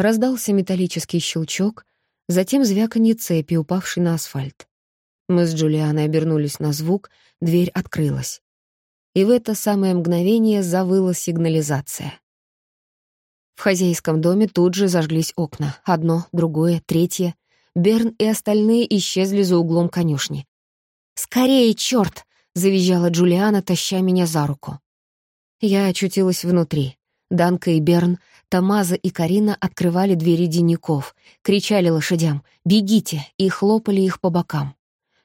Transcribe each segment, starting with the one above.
Раздался металлический щелчок, затем звяканье цепи, упавшей на асфальт. Мы с Джулианой обернулись на звук, дверь открылась. И в это самое мгновение завыла сигнализация. В хозяйском доме тут же зажглись окна. Одно, другое, третье. Берн и остальные исчезли за углом конюшни. «Скорее, чёрт!» — завизжала Джулиана, таща меня за руку. Я очутилась внутри. Данка и Берн, Тамаза и Карина открывали двери денников, кричали лошадям «Бегите!» и хлопали их по бокам.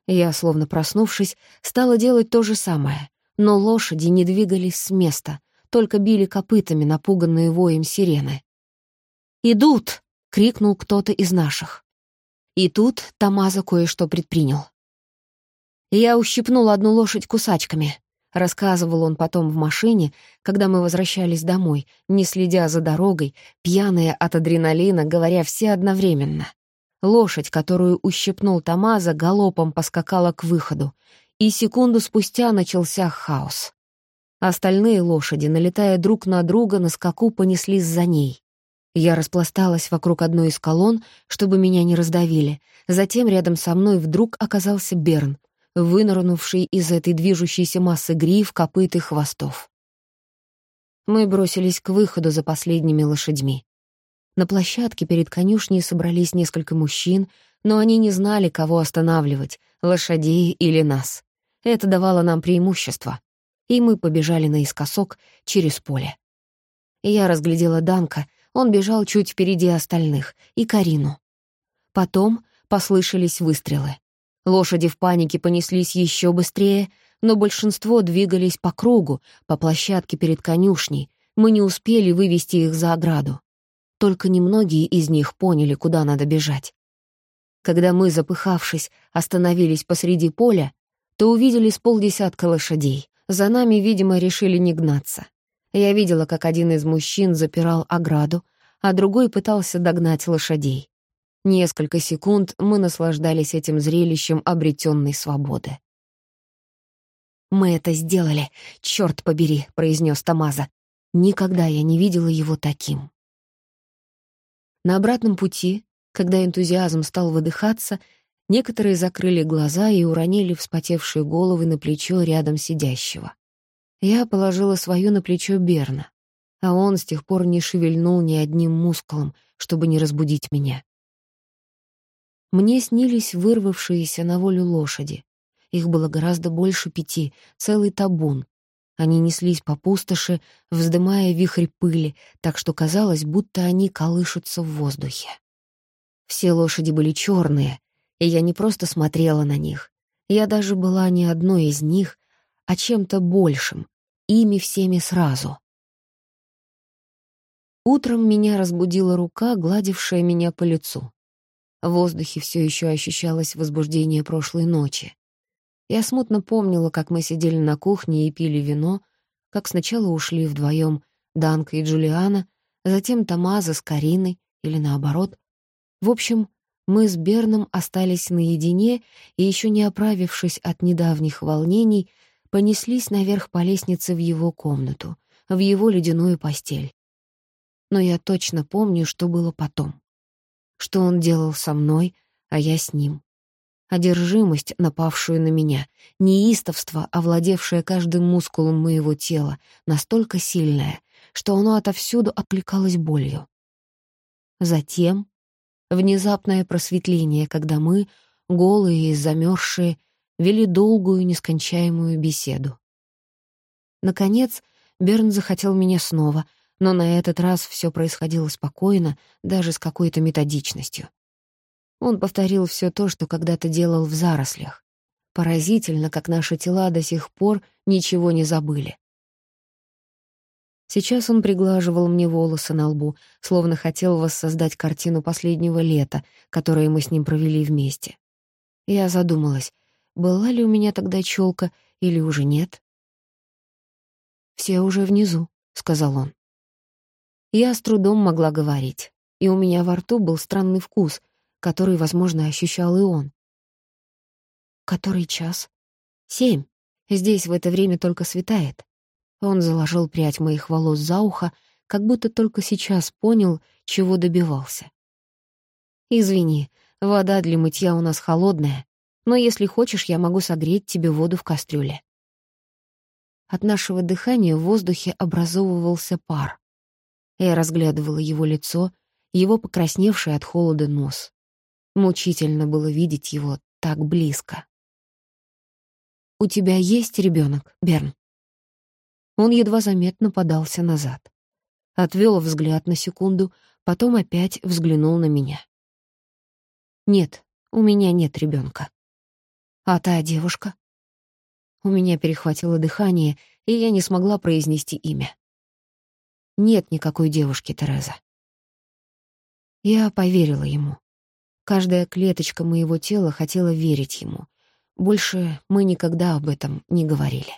Я, словно проснувшись, стала делать то же самое, но лошади не двигались с места, только били копытами, напуганные воем сирены. «Идут!» — крикнул кто-то из наших. И тут Тамаза кое-что предпринял. Я ущипнул одну лошадь кусачками. Рассказывал он потом в машине, когда мы возвращались домой, не следя за дорогой, пьяные от адреналина, говоря все одновременно. Лошадь, которую ущипнул Тамаза, галопом поскакала к выходу, и секунду спустя начался хаос. Остальные лошади, налетая друг на друга, на скаку понеслись за ней. Я распласталась вокруг одной из колонн, чтобы меня не раздавили. Затем рядом со мной вдруг оказался Берн, вынырнувший из этой движущейся массы гриф, копыт и хвостов. Мы бросились к выходу за последними лошадьми. На площадке перед конюшней собрались несколько мужчин, но они не знали, кого останавливать — лошадей или нас. Это давало нам преимущество. И мы побежали наискосок через поле. Я разглядела Данка, он бежал чуть впереди остальных, и Карину. Потом послышались выстрелы. Лошади в панике понеслись еще быстрее, но большинство двигались по кругу, по площадке перед конюшней. Мы не успели вывести их за ограду. Только немногие из них поняли, куда надо бежать. Когда мы, запыхавшись, остановились посреди поля, то увидели с полдесятка лошадей. За нами, видимо, решили не гнаться. Я видела, как один из мужчин запирал ограду, а другой пытался догнать лошадей. Несколько секунд мы наслаждались этим зрелищем обретенной свободы. «Мы это сделали, черт побери», — произнес Тамаза. «Никогда я не видела его таким». На обратном пути, когда энтузиазм стал выдыхаться, некоторые закрыли глаза и уронили вспотевшие головы на плечо рядом сидящего. Я положила свою на плечо Берна, а он с тех пор не шевельнул ни одним мускулом, чтобы не разбудить меня. Мне снились вырвавшиеся на волю лошади. Их было гораздо больше пяти, целый табун, они неслись по пустоши, вздымая вихрь пыли, так что казалось, будто они колышутся в воздухе. Все лошади были черные, и я не просто смотрела на них. Я даже была не одной из них, а чем-то большим, ими всеми сразу. Утром меня разбудила рука, гладившая меня по лицу. В воздухе все еще ощущалось возбуждение прошлой ночи. Я смутно помнила, как мы сидели на кухне и пили вино, как сначала ушли вдвоем Данка и Джулиана, затем Тамаза с Кариной, или наоборот. В общем, мы с Берном остались наедине и, еще не оправившись от недавних волнений, понеслись наверх по лестнице в его комнату, в его ледяную постель. Но я точно помню, что было потом. Что он делал со мной, а я с ним одержимость, напавшую на меня, неистовство, овладевшее каждым мускулом моего тела, настолько сильное, что оно отовсюду откликалось болью. Затем внезапное просветление, когда мы, голые и замерзшие, вели долгую нескончаемую беседу. Наконец, Берн захотел меня снова, но на этот раз все происходило спокойно, даже с какой-то методичностью. Он повторил все то, что когда-то делал в зарослях. Поразительно, как наши тела до сих пор ничего не забыли. Сейчас он приглаживал мне волосы на лбу, словно хотел воссоздать картину последнего лета, которое мы с ним провели вместе. Я задумалась, была ли у меня тогда челка или уже нет. «Все уже внизу», — сказал он. Я с трудом могла говорить, и у меня во рту был странный вкус, который, возможно, ощущал и он. «Который час?» «Семь. Здесь в это время только светает». Он заложил прядь моих волос за ухо, как будто только сейчас понял, чего добивался. «Извини, вода для мытья у нас холодная, но если хочешь, я могу согреть тебе воду в кастрюле». От нашего дыхания в воздухе образовывался пар. Я разглядывала его лицо, его покрасневший от холода нос. Мучительно было видеть его так близко. «У тебя есть ребенок, Берн?» Он едва заметно подался назад. Отвел взгляд на секунду, потом опять взглянул на меня. «Нет, у меня нет ребенка. «А та девушка?» У меня перехватило дыхание, и я не смогла произнести имя. «Нет никакой девушки, Тереза». Я поверила ему. Каждая клеточка моего тела хотела верить ему. Больше мы никогда об этом не говорили.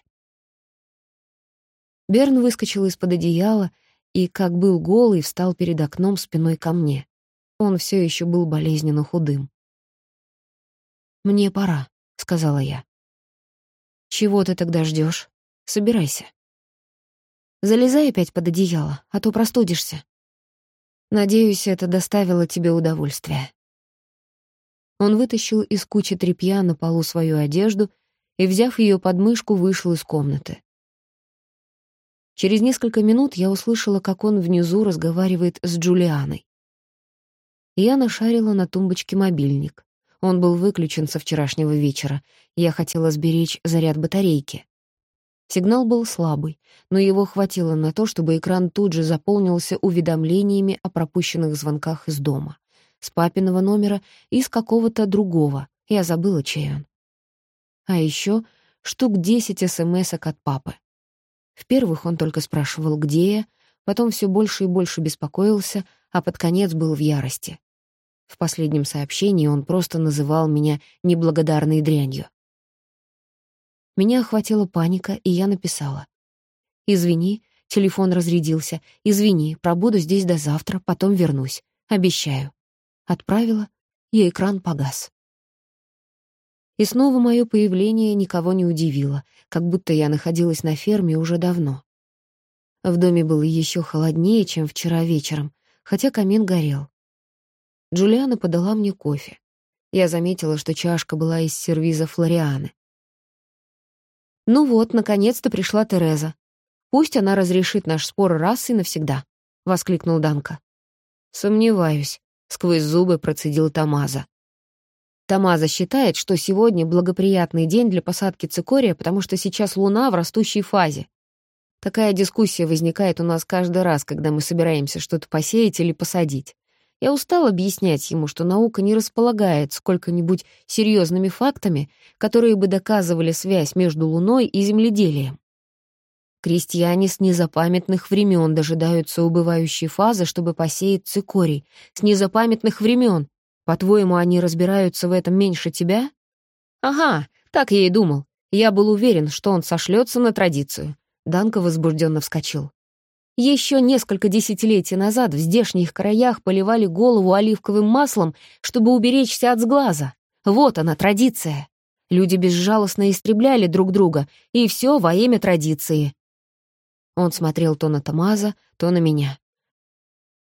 Берн выскочил из-под одеяла и, как был голый, встал перед окном спиной ко мне. Он все еще был болезненно худым. «Мне пора», — сказала я. «Чего ты тогда ждешь? Собирайся». «Залезай опять под одеяло, а то простудишься». «Надеюсь, это доставило тебе удовольствие». Он вытащил из кучи тряпья на полу свою одежду и, взяв ее под мышку, вышел из комнаты. Через несколько минут я услышала, как он внизу разговаривает с Джулианой. Я нашарила на тумбочке мобильник. Он был выключен со вчерашнего вечера. Я хотела сберечь заряд батарейки. Сигнал был слабый, но его хватило на то, чтобы экран тут же заполнился уведомлениями о пропущенных звонках из дома. С папиного номера и с какого-то другого. Я забыла, чей он. А еще штук десять смс от папы. В первых он только спрашивал, где я, потом все больше и больше беспокоился, а под конец был в ярости. В последнем сообщении он просто называл меня неблагодарной дрянью. Меня охватила паника, и я написала. «Извини, телефон разрядился. Извини, пробуду здесь до завтра, потом вернусь. Обещаю». Отправила, и экран погас. И снова мое появление никого не удивило, как будто я находилась на ферме уже давно. В доме было еще холоднее, чем вчера вечером, хотя камин горел. Джулиана подала мне кофе. Я заметила, что чашка была из сервиза Флорианы. «Ну вот, наконец-то пришла Тереза. Пусть она разрешит наш спор раз и навсегда», — воскликнул Данка. «Сомневаюсь», — сквозь зубы процедил Тамаза. Тамаза считает, что сегодня благоприятный день для посадки цикория, потому что сейчас Луна в растущей фазе. Такая дискуссия возникает у нас каждый раз, когда мы собираемся что-то посеять или посадить. Я устал объяснять ему, что наука не располагает сколько-нибудь серьезными фактами, которые бы доказывали связь между Луной и земледелием. Крестьяне с незапамятных времен дожидаются убывающей фазы, чтобы посеять цикорий. С незапамятных времен. По-твоему, они разбираются в этом меньше тебя? Ага, так я и думал. Я был уверен, что он сошлется на традицию. Данка возбужденно вскочил. Еще несколько десятилетий назад в здешних краях поливали голову оливковым маслом, чтобы уберечься от сглаза. Вот она, традиция. Люди безжалостно истребляли друг друга, и все во имя традиции. Он смотрел то на Тамаза, то на меня.